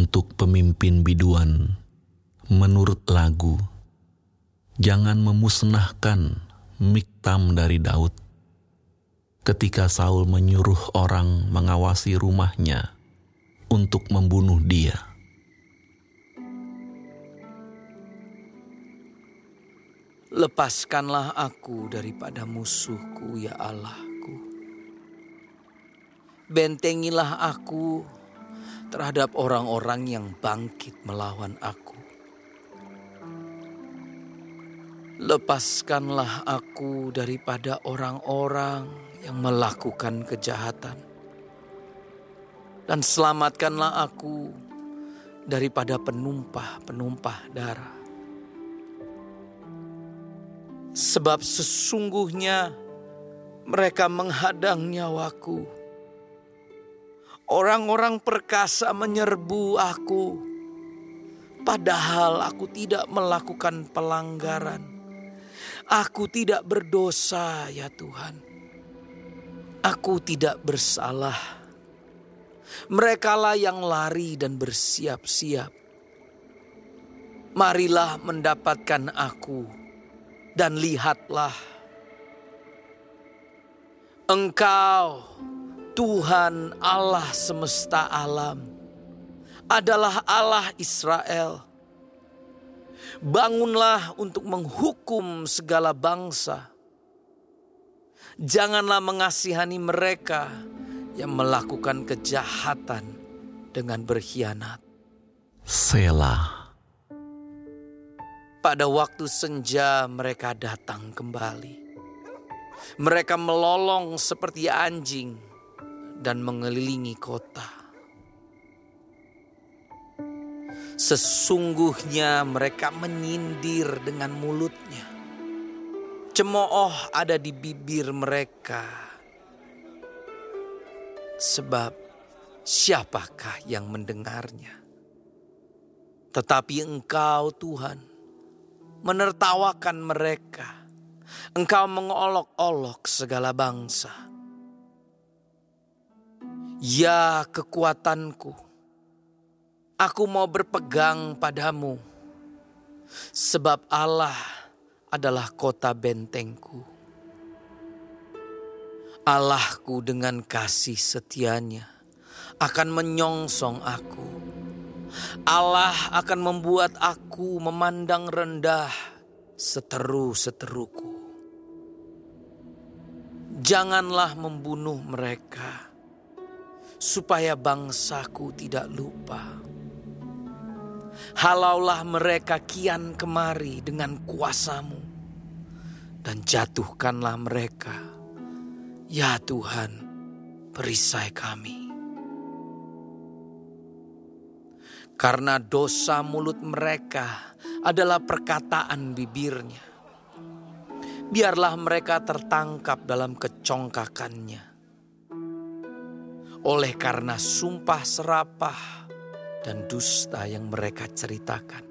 Untuk pemimpin biduan, menurut lagu, jangan memusnahkan Miktam dari Daud. Ketika Saul menyuruh orang mengawasi rumahnya untuk membunuh dia. Lepaskanlah aku daripada musuhku, ya Allahku. Bentengilah aku terhadap orang-orang yang bangkit melawan aku. Lepaskanlah aku daripada orang-orang yang melakukan kejahatan, dan selamatkanlah aku daripada penumpah-penumpah darah. Sebab sesungguhnya mereka menghadang nyawaku. Orang-orang perkasa menyerbu aku, padahal aku tidak melakukan pelanggaran. Aku tidak berdosa, ya Tuhan. Aku tidak bersalah. Merekalah yang lari dan bersiap-siap. Marilah mendapatkan aku dan lihatlah, Engkau, Tuhan Allah semesta alam, adalah Allah Israel. Bangunlah untuk menghukum segala bangsa. Janganlah mengasihani mereka yang melakukan kejahatan dengan berkhianat. Selah. Pada waktu senja mereka datang kembali. Mereka melolong seperti anjing dan mengelilingi kota. Sesungguhnya mereka menyindir dengan mulutnya. Cemooh ada di bibir mereka. Sebab siapakah yang mendengarnya? Tetapi engkau Tuhan menertawakan mereka. Engkau mengolok-olok segala bangsa. Ya kekuatanku, aku mau berpegang padamu, sebab Allah adalah kota bentengku. Allahku dengan kasih setianya akan menyongsong aku Allah akan membuat aku memandang rendah seteru-seteruku. Janganlah membunuh mereka, supaya bangsaku tidak lupa. Halaulah mereka kian kemari dengan kuasamu, dan jatuhkanlah mereka. Ya Tuhan, perisai kami. Karena dosa mulut mereka adalah perkataan bibirnya. Biarlah mereka tertangkap dalam kecongkakannya. Oleh karena sumpah serapah dan dusta yang mereka ceritakan.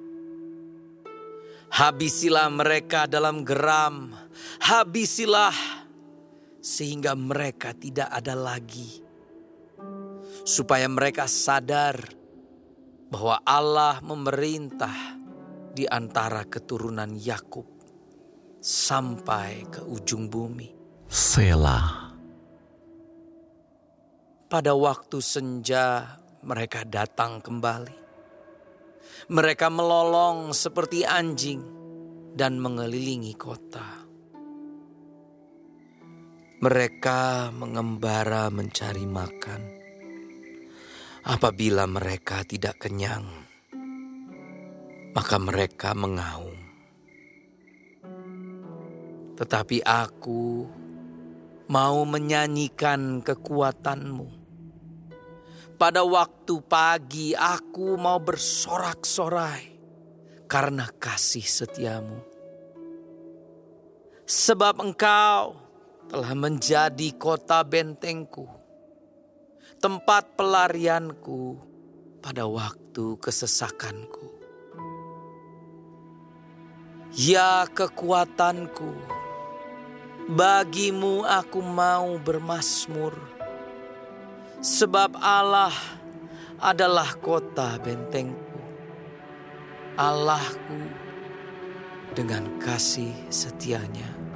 Habisilah mereka dalam geram, habisilah sehingga mereka tidak ada lagi. Supaya mereka sadar bahwa Allah memerintah di antara keturunan Yakub sampai ke ujung bumi. Selah. Pada waktu senja mereka datang kembali. Mereka melolong seperti anjing dan mengelilingi kota. Mereka mengembara mencari makan Apabila mereka tidak kenyang, maka mereka mengaum. Tetapi aku mau menyanyikan kekuatanmu. Pada waktu pagi aku mau bersorak-sorai karena kasih setiamu. Sebab engkau telah menjadi kota bentengku tempat pelarianku pada waktu kesesakanku. Ya kekuatanku, bagimu aku mau bermasmur. Sebab Allah adalah kota bentengku, Allahku dengan kasih setianya.